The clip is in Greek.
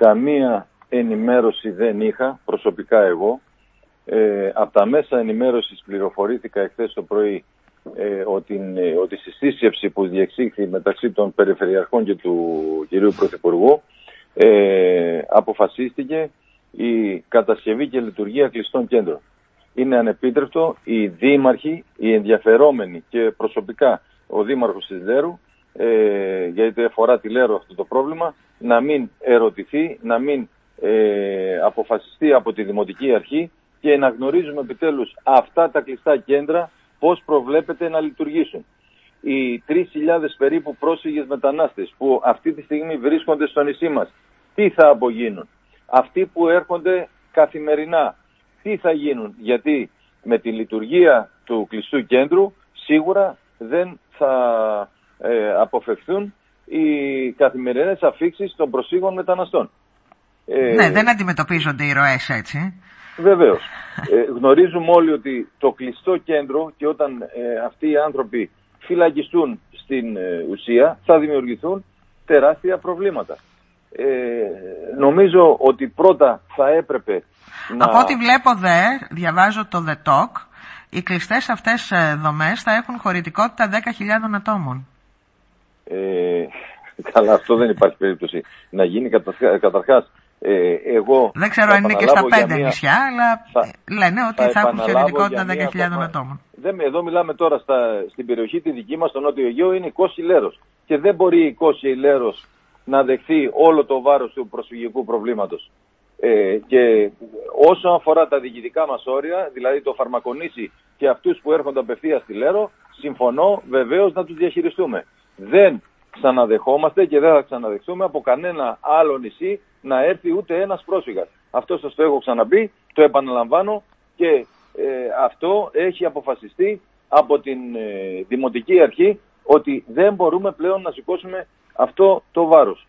καμία ενημέρωση δεν είχα, προσωπικά εγώ. Ε, από τα μέσα ενημέρωσης πληροφορήθηκα εχθές το πρωί ε, ότι, ε, ότι στη σύσκεψη που διεξήχθη μεταξύ των Περιφερειαρχών και του κυρίου Πρωθυπουργού ε, αποφασίστηκε η κατασκευή και λειτουργία κλειστών κέντρων. Είναι ανεπίτρεπτο οι δήμαρχοι, οι ενδιαφερόμενοι και προσωπικά ο δήμαρχος της Λέρου, ε, γιατί αφορά τη Λέρου αυτό το πρόβλημα, να μην ερωτηθεί, να μην ε, αποφασιστεί από τη Δημοτική Αρχή και να γνωρίζουμε επιτέλους αυτά τα κλειστά κέντρα πώς προβλέπεται να λειτουργήσουν. Οι 3.000 περίπου πρόσφυγες μετανάστες που αυτή τη στιγμή βρίσκονται στο νησί μας, τι θα απογίνουν; Αυτοί που έρχονται καθημερινά, τι θα γίνουν; Γιατί με τη λειτουργία του κλειστού κέντρου σίγουρα δεν θα ε, αποφευθούν οι καθημερινές αφήξεις των προσφύγων μεταναστών. Ε, ναι, δεν αντιμετωπίζονται οι ροές έτσι. Βεβαίως. Ε, γνωρίζουμε όλοι ότι το κλειστό κέντρο και όταν ε, αυτοί οι άνθρωποι φυλακιστούν στην ε, ουσία θα δημιουργηθούν τεράστια προβλήματα. Ε, νομίζω ότι πρώτα θα έπρεπε να... Από ό,τι βλέπω δε, διαβάζω το The Talk, οι κλειστές αυτές δομές θα έχουν χωρητικότητα 10.000 ατόμων. Ε, καλά, αυτό δεν υπάρχει περίπτωση να γίνει καταρχάς. Ε, εγώ δεν ξέρω αν είναι και στα πέντε νησιά, αλλά θα, λένε ότι θα, θα έχουν χειρητικότητα 10.000 ατόμων. Δεν, εδώ μιλάμε τώρα στα, στην περιοχή τη δική μας, στο Νότιο Αιγαίο, είναι η Κώση Λέρος. Και δεν μπορεί η Κώση Λέρος να δεχθεί όλο το βάρος του προσφυγικού προβλήματος. Ε, και όσον αφορά τα διοικητικά μας όρια, δηλαδή το φαρμακονήσι και αυτούς που έρχονται απευθείας στη Λέρο, συμφωνώ βεβαίως να τους διαχειριστούμε. Δεν ξαναδεχόμαστε και δεν θα ξαναδεχθούμε από κανένα άλλο νησί να έρθει ούτε ένας πρόσφυγας. Αυτό σας το έχω ξαναπεί, το επαναλαμβάνω και ε, αυτό έχει αποφασιστεί από την ε, Δημοτική Αρχή ότι δεν μπορούμε πλέον να σηκώσουμε αυτό το βάρος.